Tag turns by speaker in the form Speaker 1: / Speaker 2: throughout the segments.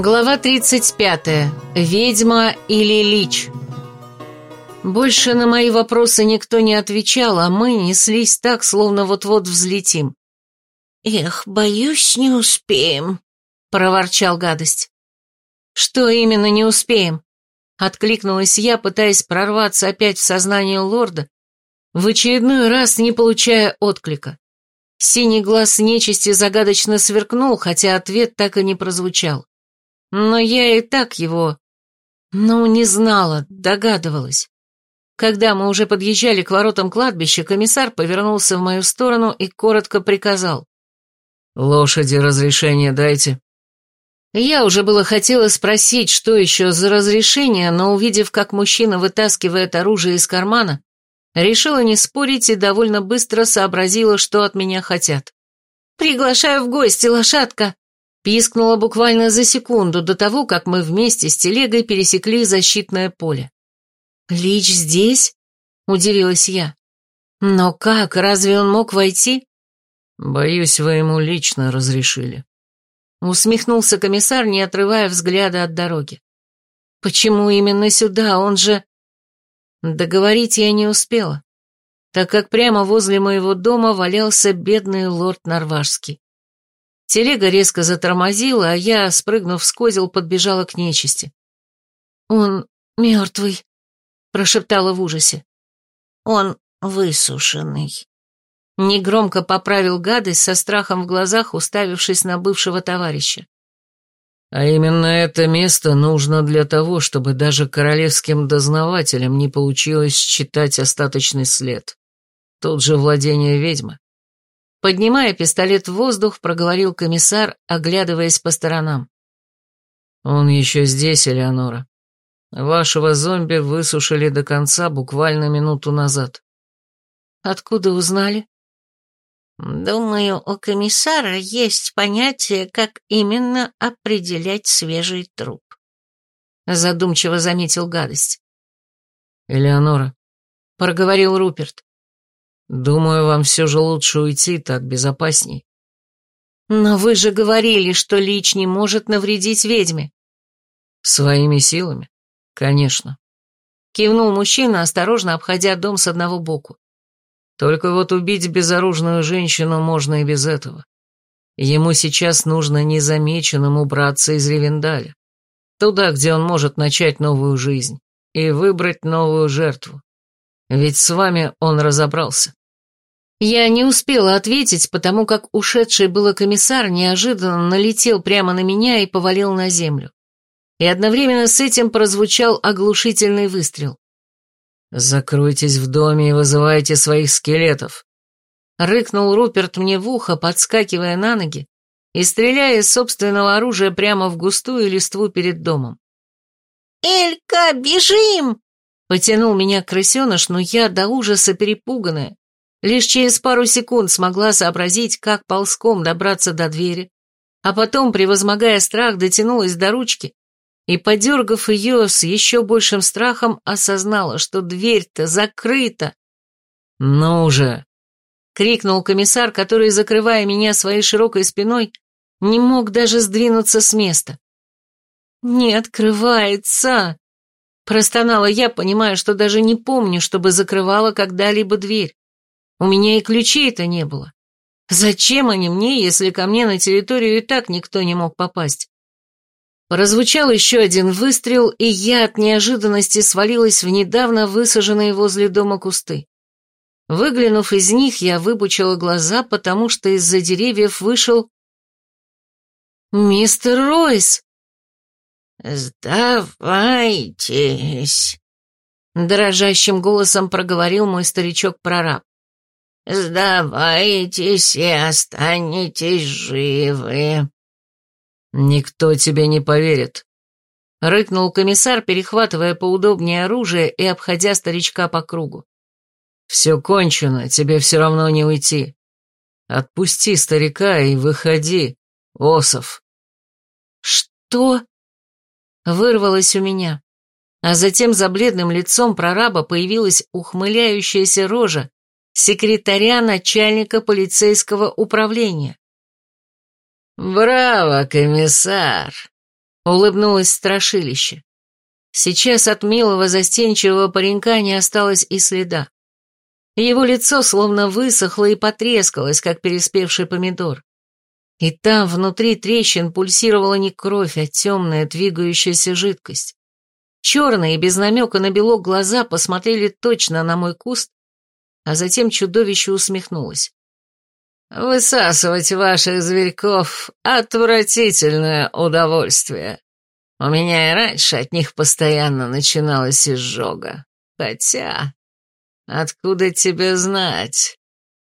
Speaker 1: Глава 35. Ведьма или лич. Больше на мои вопросы никто не отвечал, а мы неслись так, словно вот-вот взлетим.
Speaker 2: «Эх, боюсь, не успеем», — проворчал гадость.
Speaker 1: «Что именно не успеем?» Откликнулась я, пытаясь прорваться опять в сознание лорда, в очередной раз не получая отклика. Синий глаз нечисти загадочно сверкнул, хотя ответ так и не прозвучал. Но я и так его... Ну, не знала, догадывалась. Когда мы уже подъезжали к воротам кладбища, комиссар повернулся в мою сторону и коротко приказал.
Speaker 3: «Лошади разрешение дайте».
Speaker 1: Я уже было хотела спросить, что еще за разрешение, но увидев, как мужчина вытаскивает оружие из кармана, решила не спорить и довольно быстро сообразила, что от меня хотят. «Приглашаю в гости, лошадка!» Пискнула буквально за секунду до того, как мы вместе с телегой пересекли защитное поле. «Лич здесь?» — удивилась я. «Но как? Разве он мог войти?»
Speaker 3: «Боюсь, вы ему лично разрешили».
Speaker 1: Усмехнулся комиссар, не отрывая взгляда от дороги. «Почему именно сюда? Он же...» Договорить я не успела, так как прямо возле моего дома валялся бедный лорд Норвашский. Телега резко затормозила, а я, спрыгнув с козел, подбежала к нечисти. «Он мертвый», — прошептала в ужасе.
Speaker 2: «Он высушенный».
Speaker 1: Негромко поправил гадость со страхом в глазах, уставившись на бывшего товарища.
Speaker 3: А именно это место нужно для того, чтобы даже королевским дознавателям не получилось считать остаточный след. Тут же владение ведьмы.
Speaker 1: Поднимая пистолет в воздух, проговорил комиссар, оглядываясь по сторонам.
Speaker 3: «Он еще здесь, Элеонора. Вашего зомби высушили до конца буквально минуту назад».
Speaker 1: «Откуда узнали?»
Speaker 2: Думаю, у комиссара есть понятие, как именно определять свежий труп.
Speaker 1: Задумчиво заметил гадость.
Speaker 3: Элеонора,
Speaker 1: проговорил Руперт.
Speaker 3: Думаю, вам все же лучше уйти, так безопасней.
Speaker 1: Но вы же говорили, что Лич не может навредить ведьме.
Speaker 3: Своими силами, конечно.
Speaker 1: Кивнул мужчина, осторожно обходя дом с одного боку.
Speaker 3: Только вот убить безоружную женщину можно и без этого. Ему сейчас нужно незамеченным убраться из Ревендаля. Туда, где он может начать новую жизнь и выбрать новую жертву. Ведь с вами он разобрался.
Speaker 1: Я не успела ответить, потому как ушедший было комиссар неожиданно налетел прямо на меня и повалил на землю. И одновременно с этим прозвучал оглушительный выстрел.
Speaker 3: «Закройтесь в доме и вызывайте своих скелетов», — рыкнул Руперт мне в ухо, подскакивая на ноги и стреляя из собственного оружия прямо в густую листву перед домом.
Speaker 2: «Элька, бежим!»
Speaker 1: — потянул меня крысеныш, но я до ужаса перепуганная. Лишь через пару секунд смогла сообразить, как ползком добраться до двери, а потом, превозмогая страх, дотянулась до ручки и, подергав ее с еще большим страхом, осознала, что дверь-то закрыта.
Speaker 3: «Ну уже!»
Speaker 1: — крикнул комиссар, который, закрывая меня своей широкой спиной, не мог даже сдвинуться с места. «Не открывается!» — простонала я, понимая, что даже не помню, чтобы закрывала когда-либо дверь. У меня и ключей-то не было. Зачем они мне, если ко мне на территорию и так никто не мог попасть? Прозвучал еще один выстрел, и я от неожиданности свалилась в недавно высаженные возле дома кусты. Выглянув из них, я выпучила глаза, потому что из-за деревьев вышел... «Мистер Ройс!»
Speaker 2: «Сдавайтесь!»
Speaker 1: Дрожащим голосом проговорил мой старичок-прораб.
Speaker 2: «Сдавайтесь и останетесь живы!»
Speaker 3: «Никто тебе не поверит», — рыкнул комиссар, перехватывая поудобнее оружие и обходя старичка по кругу. «Все кончено, тебе все равно не уйти. Отпусти старика и выходи, Осов».
Speaker 1: «Что?» — вырвалось у меня, а затем за бледным лицом прораба появилась ухмыляющаяся рожа секретаря начальника полицейского управления.
Speaker 2: «Браво, комиссар!»
Speaker 1: Улыбнулось страшилище. Сейчас от милого застенчивого паренька не осталось и следа. Его лицо словно высохло и потрескалось, как переспевший помидор. И там, внутри трещин, пульсировала не кровь, а темная двигающаяся жидкость. Черные, без намека на белок глаза посмотрели точно на мой куст, а затем чудовище усмехнулось. «Высасывать ваших зверьков — отвратительное удовольствие. У меня и раньше от них постоянно начиналась изжога. Хотя, откуда тебе знать,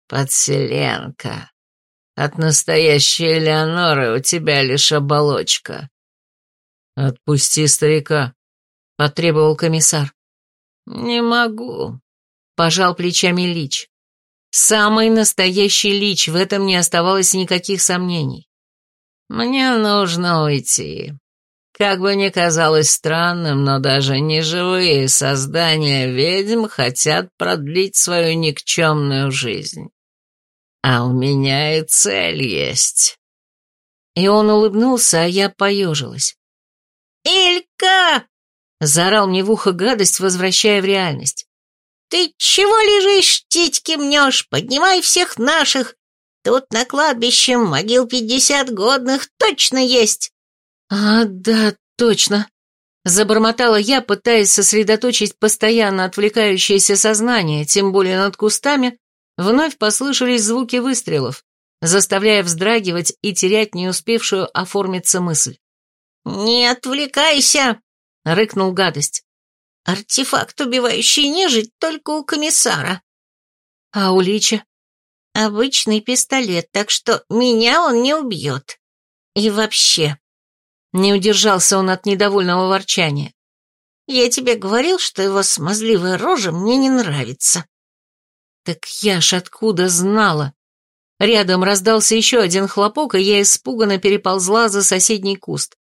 Speaker 1: подселенка? От настоящей Элеоноры у тебя лишь оболочка». «Отпусти старика», — потребовал комиссар. «Не могу», — пожал плечами Лич. Самый настоящий лич, в этом не оставалось никаких сомнений. Мне нужно уйти. Как бы ни казалось странным, но даже неживые создания ведьм хотят продлить свою никчемную жизнь. А у меня и цель есть. И он улыбнулся, а я поежилась.
Speaker 2: «Илька!» — заорал мне в ухо гадость, возвращая в реальность. «Ты чего лежишь, титьки мнешь? Поднимай всех наших! Тут на кладбище могил пятьдесят годных точно есть!»
Speaker 1: «А, да, точно!» Забормотала я, пытаясь сосредоточить постоянно отвлекающееся сознание, тем более над кустами вновь послышались звуки выстрелов, заставляя вздрагивать и терять не успевшую оформиться мысль.
Speaker 2: «Не отвлекайся!» — рыкнул гадость. Артефакт, убивающий нежить, только у комиссара.
Speaker 1: А у Лича?
Speaker 2: Обычный пистолет, так что меня он не убьет. И вообще...
Speaker 1: Не удержался он от недовольного ворчания.
Speaker 2: Я тебе говорил, что его смазливая рожа мне не нравится.
Speaker 1: Так я ж откуда знала? Рядом раздался еще один хлопок, и я испуганно переползла за соседний куст.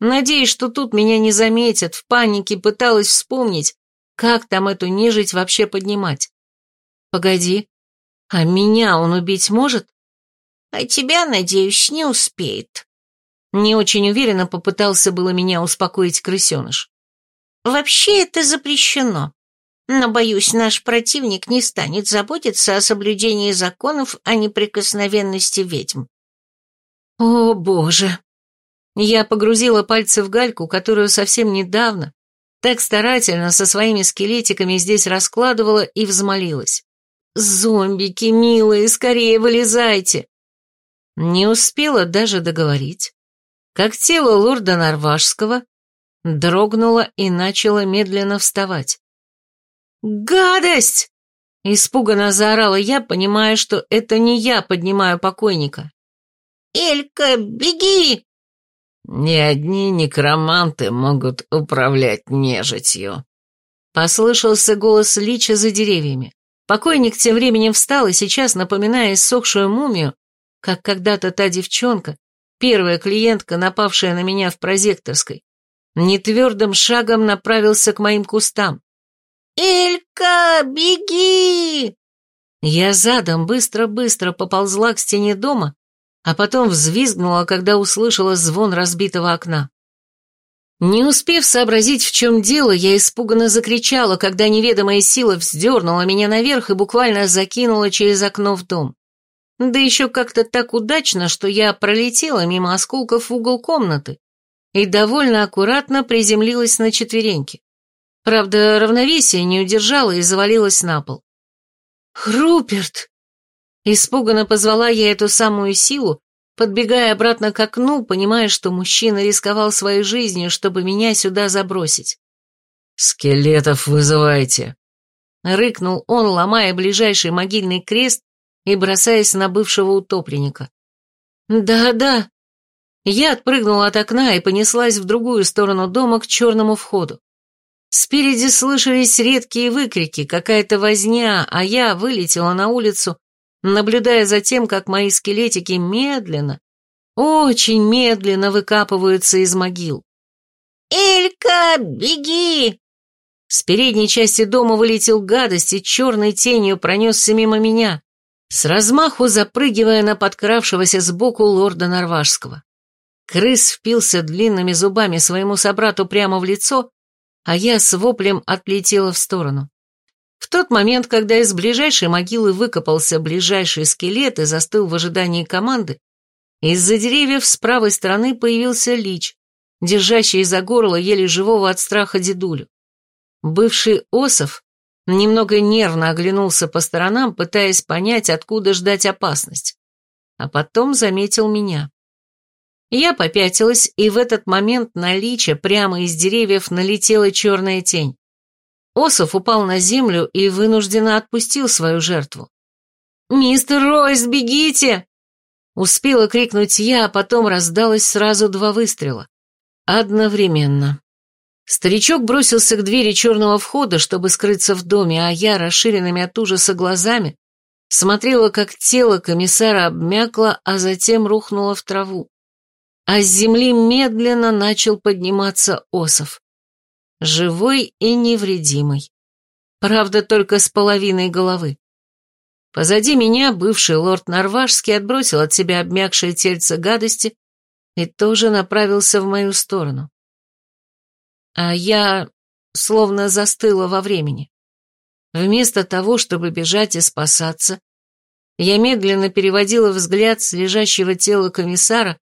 Speaker 1: Надеясь, что тут меня не заметят, в панике пыталась вспомнить, как там эту нежить вообще поднимать. Погоди, а меня он убить может?
Speaker 2: А тебя, надеюсь, не успеет.
Speaker 1: Не очень уверенно попытался было меня успокоить крысеныш.
Speaker 2: Вообще это запрещено. Но, боюсь, наш противник не станет заботиться о соблюдении законов о неприкосновенности ведьм.
Speaker 1: О, боже! Я погрузила пальцы в гальку, которую совсем недавно так старательно со своими скелетиками здесь раскладывала и взмолилась. «Зомбики, милые, скорее вылезайте!» Не успела даже договорить, как тело лорда Норвашского дрогнуло и начало медленно вставать. «Гадость!» — испуганно заорала я, понимая, что это не я поднимаю покойника.
Speaker 2: «Элька, беги!»
Speaker 3: Ни одни некроманты могут управлять нежитью.
Speaker 1: Послышался голос Лича за деревьями. Покойник тем временем встал и сейчас, напоминая иссохшую мумию, как когда-то та девчонка, первая клиентка, напавшая на меня в прозекторской, нетвердым шагом направился к моим кустам.
Speaker 2: «Элька, беги!»
Speaker 1: Я задом быстро-быстро поползла к стене дома, а потом взвизгнула, когда услышала звон разбитого окна. Не успев сообразить, в чем дело, я испуганно закричала, когда неведомая сила вздернула меня наверх и буквально закинула через окно в дом. Да еще как-то так удачно, что я пролетела мимо осколков в угол комнаты и довольно аккуратно приземлилась на четвереньки. Правда, равновесие не удержала и завалилась на пол. «Руперт!» Испуганно позвала я эту самую силу, подбегая обратно к окну, понимая, что мужчина рисковал своей жизнью, чтобы меня сюда забросить.
Speaker 3: «Скелетов вызывайте!»
Speaker 1: Рыкнул он, ломая ближайший могильный крест и бросаясь на бывшего утопленника. «Да-да». Я отпрыгнула от окна и понеслась в другую сторону дома к черному входу. Спереди слышались редкие выкрики, какая-то возня, а я вылетела на улицу наблюдая за тем, как мои скелетики медленно, очень медленно выкапываются из могил.
Speaker 2: «Элька, беги!»
Speaker 1: С передней части дома вылетел гадость и черной тенью пронесся мимо меня, с размаху запрыгивая на подкравшегося сбоку лорда Норвашского. Крыс впился длинными зубами своему собрату прямо в лицо, а я с воплем отлетела в сторону. В тот момент, когда из ближайшей могилы выкопался ближайший скелет и застыл в ожидании команды, из-за деревьев с правой стороны появился лич, держащий за горло еле живого от страха дедулю. Бывший Осов немного нервно оглянулся по сторонам, пытаясь понять, откуда ждать опасность, а потом заметил меня. Я попятилась, и в этот момент на лича прямо из деревьев налетела черная тень. Осов упал на землю и вынужденно отпустил свою жертву. «Мистер Ройс, бегите!» Успела крикнуть я, а потом раздалось сразу два выстрела. Одновременно. Старичок бросился к двери черного входа, чтобы скрыться в доме, а я, расширенными от ужаса глазами, смотрела, как тело комиссара обмякло, а затем рухнуло в траву. А с земли медленно начал подниматься Осов. Живой и невредимый. Правда, только с половиной головы. Позади меня бывший лорд Норвашский отбросил от себя обмякшее тельце гадости и тоже направился в мою сторону. А я словно застыла во времени. Вместо того, чтобы бежать и спасаться, я медленно переводила взгляд с лежащего тела комиссара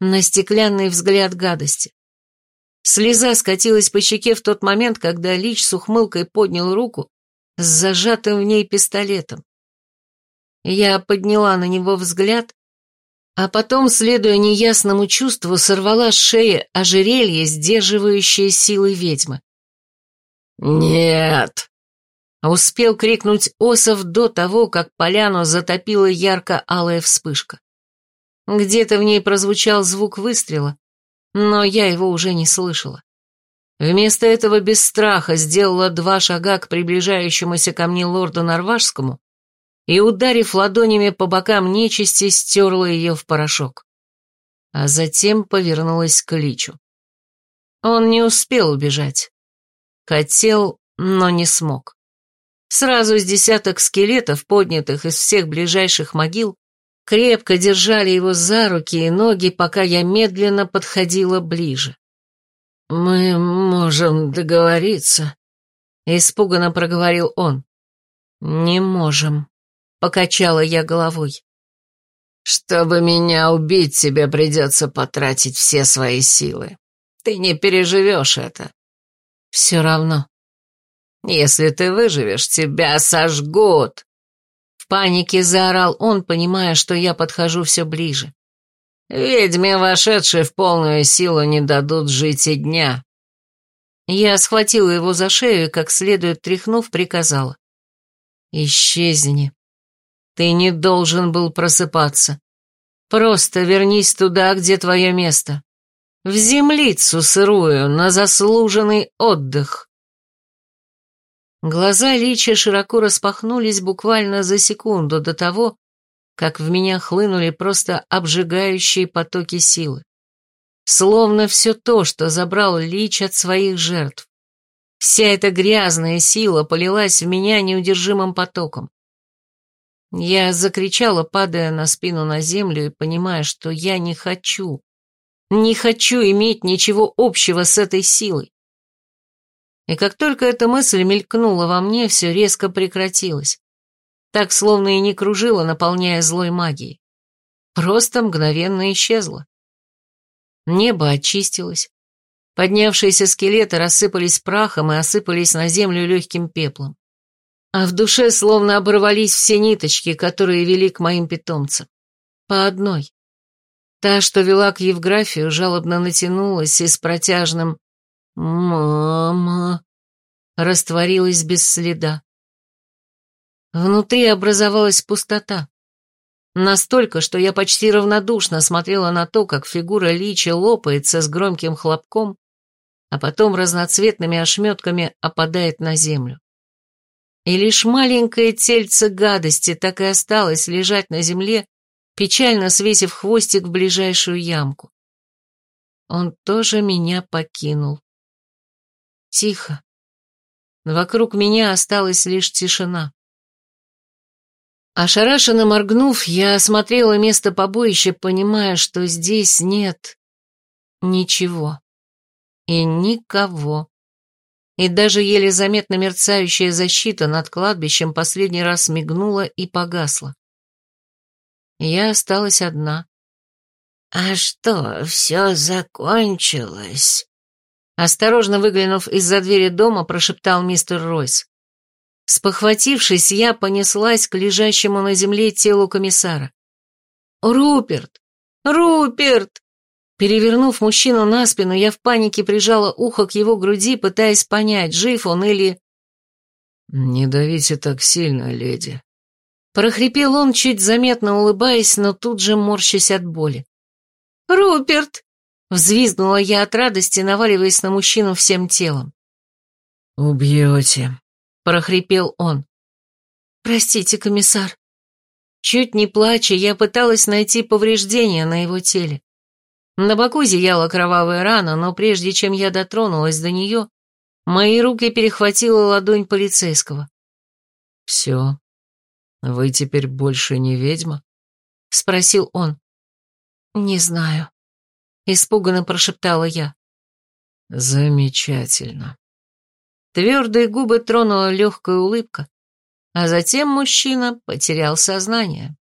Speaker 1: на стеклянный взгляд гадости. Слеза скатилась по щеке в тот момент, когда Лич с ухмылкой поднял руку с зажатым в ней пистолетом. Я подняла на него взгляд, а потом, следуя неясному чувству, сорвала с шеи ожерелье, сдерживающее силы ведьмы.
Speaker 3: «Нет!»
Speaker 1: Успел крикнуть Осов до того, как поляну затопила ярко-алая вспышка. Где-то в ней прозвучал звук выстрела, но я его уже не слышала. Вместо этого без страха сделала два шага к приближающемуся ко мне лорду Норвашскому и, ударив ладонями по бокам нечисти, стерла ее в порошок. А затем повернулась к Личу. Он не успел убежать. Хотел, но не смог. Сразу с десяток скелетов, поднятых из всех ближайших могил, крепко держали его за руки и ноги, пока я медленно подходила ближе. «Мы можем договориться», — испуганно проговорил он. «Не можем», — покачала я головой. «Чтобы меня убить, тебе придется потратить все свои силы. Ты не переживешь это». «Все равно». «Если ты выживешь, тебя сожгут», в панике заорал он, понимая, что я подхожу все ближе. «Ведьме, вошедшие в полную силу, не дадут жить и дня». Я схватила его за шею и, как следует тряхнув, приказала. «Исчезни. Ты не должен был просыпаться. Просто вернись туда, где твое место. В землицу сырую, на заслуженный отдых». Глаза Лича широко распахнулись буквально за секунду до того, как в меня хлынули просто обжигающие потоки силы. Словно все то, что забрал Лич от своих жертв. Вся эта грязная сила полилась в меня неудержимым потоком. Я закричала, падая на спину на землю и понимая, что я не хочу, не хочу иметь ничего общего с этой силой. И как только эта мысль мелькнула во мне, все резко прекратилось. Так, словно и не кружило, наполняя злой магией. Просто мгновенно исчезло. Небо очистилось. Поднявшиеся скелеты рассыпались прахом и осыпались на землю легким пеплом. А в душе словно оборвались все ниточки, которые вели к моим питомцам. По одной. Та, что вела к Евграфию, жалобно натянулась и с протяжным «Мама!» растворилась без следа. Внутри образовалась пустота. Настолько, что я почти равнодушно смотрела на то, как фигура Лича лопается с громким хлопком, а потом разноцветными ошметками опадает на землю. И лишь маленькое тельце гадости так и осталось лежать на земле, печально свесив хвостик в ближайшую ямку. Он тоже меня покинул. Тихо. Вокруг меня осталась лишь тишина. Ошарашенно моргнув, я осмотрела место побоища, понимая, что здесь нет Ничего. И никого. И даже еле заметно мерцающая защита над кладбищем последний раз мигнула и погасла. Я осталась одна.
Speaker 2: «А что, все закончилось?»
Speaker 1: Осторожно выглянув из-за двери дома, прошептал мистер Ройс. Спохватившись, я понеслась к лежащему на земле телу комиссара. «Руперт! Руперт!» Перевернув мужчину на спину, я в панике прижала ухо к его груди, пытаясь понять, жив он или...
Speaker 3: «Не давите так сильно, леди».
Speaker 1: Прохрипел он, чуть заметно улыбаясь, но тут же морщась от боли. «Руперт!» — взвизгнула я от радости, наваливаясь на мужчину всем телом.
Speaker 3: «Убьете», — прохрипел он.
Speaker 1: «Простите, комиссар». Чуть не плача, я пыталась найти повреждения на его теле. На боку зияла кровавая рана, но прежде чем я дотронулась до нее, мои руки перехватила ладонь полицейского.
Speaker 3: «Все? Вы теперь больше не ведьма?»
Speaker 1: — спросил он. «Не знаю», — испуганно прошептала я.
Speaker 3: «Замечательно».
Speaker 1: Твердые губы тронула легкая улыбка, а затем мужчина потерял сознание.